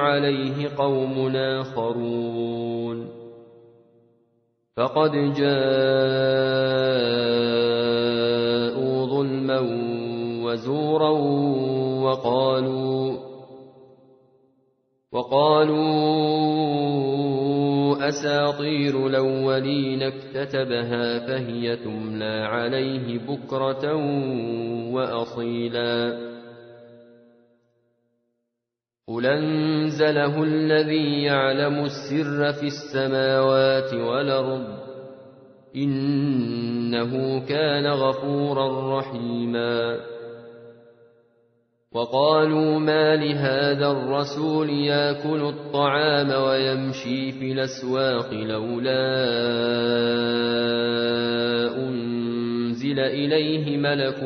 عليه قوم آخرون. فقد جاءوا ظلما وزورا وقالوا وقالوا أساطير الأولين اكتتبها فهي تملى عليه بكرة وأصيلا. قل أنزله الذي يعلم السر في السماوات والأرض إنه كان غفورا رحيما وقالوا ما لهذا الرسول ياكل الطعام ويمشي في الأسواق لولا أنزل إليه ملك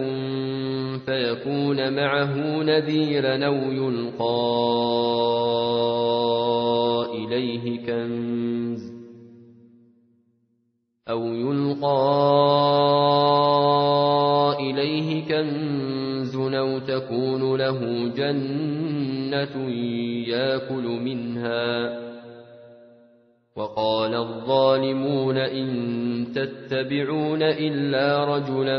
فيكون معه نذيرا أو يلقى إليه كنز أو يلقى إليه كنز أو تكون له جنة يأكل منها وقال الظالمون إن تتبعون إلا رجلا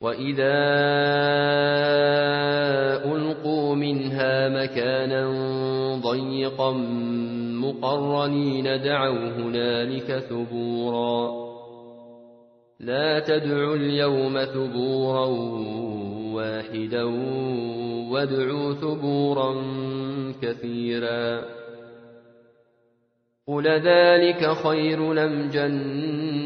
وإذا ألقوا منها مكانا ضيقا مقرنين دعوا هنالك ثبورا لا تدعوا اليوم ثبورا واحدا وادعوا ثبورا كثيرا قل ذلك خير لم جنة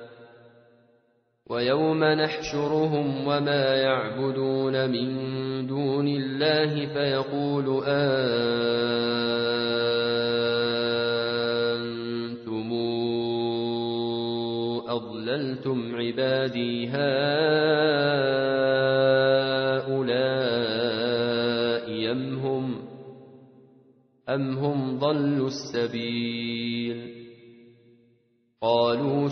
ويوم نحشرهم وما يعبدون من دون الله فيقول أنتم أضللتم عبادي هؤلاء أم هم أم هم ضلوا السبيل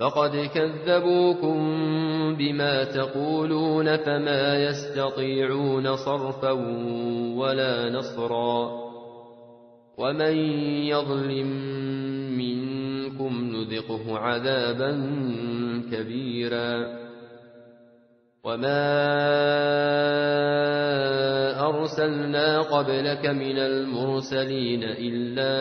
فقد كذبوكم بما تقولون فما يستطيعون صرفا ولا نصرا ومن يظلم منكم نذقه عذابا كبيرا وما أرسلنا قبلك من المرسلين إلا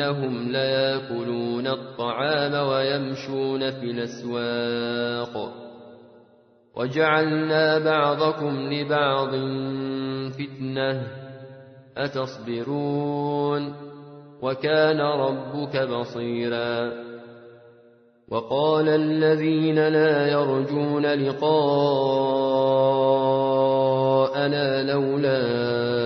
إنهم ليأكلون الطعام ويمشون في الأسواق. وجعلنا بعضكم لبعض فتنة. أتصبرون؟ وكان ربك بصيرا. وقال الذين لا يرجون لقاءنا لولا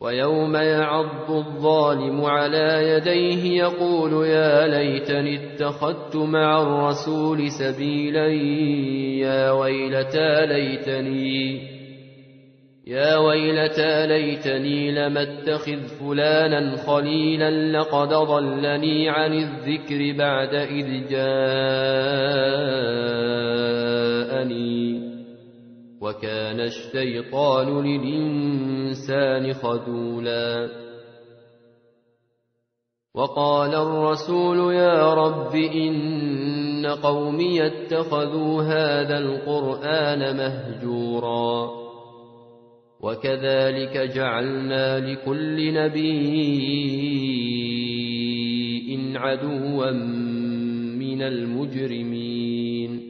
ويوم يعض الظالم على يديه يقول يا ليتني اتخذت مع الرسول سبيلا يا ويلتى ليتني يا ويلتى ليتني لم اتخذ فلانا خليلا لقد ضلني عن الذكر بعد إذ جاءني وكان الشيطان للإنسان خذولا. وقال الرسول يا رب إن قومي اتخذوا هذا القرآن مهجورا. وكذلك جعلنا لكل نبي عدوا من المجرمين.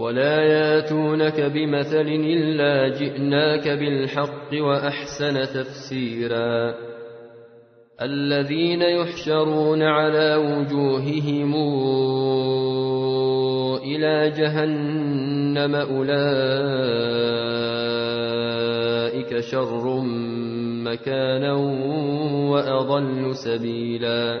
ولا ياتونك بمثل إلا جئناك بالحق وأحسن تفسيرا الذين يحشرون على وجوههم إلى جهنم أولئك شر مكانا وأضل سبيلا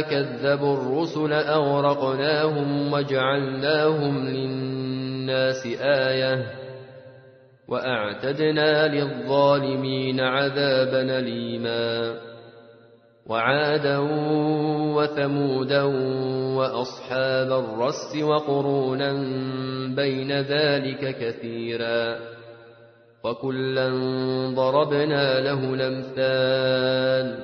كذبوا الرسل أغرقناهم وجعلناهم للناس آية وأعتدنا للظالمين عذابا ليما وعادا وثمودا وأصحاب الرس وقرونا بين ذلك كثيرا وكلا ضربنا له الأمثال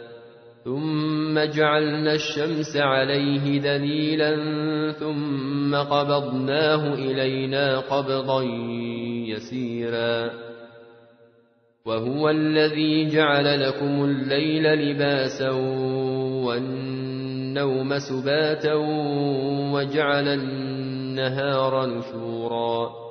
ثم جعلنا الشمس عليه دليلا ثم قبضناه إلينا قبضا يسيرا. وهو الذي جعل لكم الليل لباسا والنوم سباتا وجعل النهار نشورا.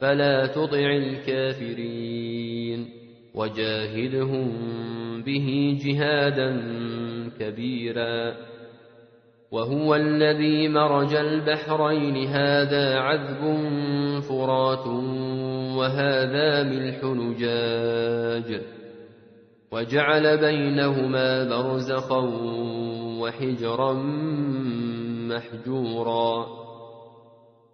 فلا تطع الكافرين وجاهدهم به جهادا كبيرا وهو الذي مرج البحرين هذا عذب فرات وهذا ملح نجاج وجعل بينهما برزخا وحجرا محجورا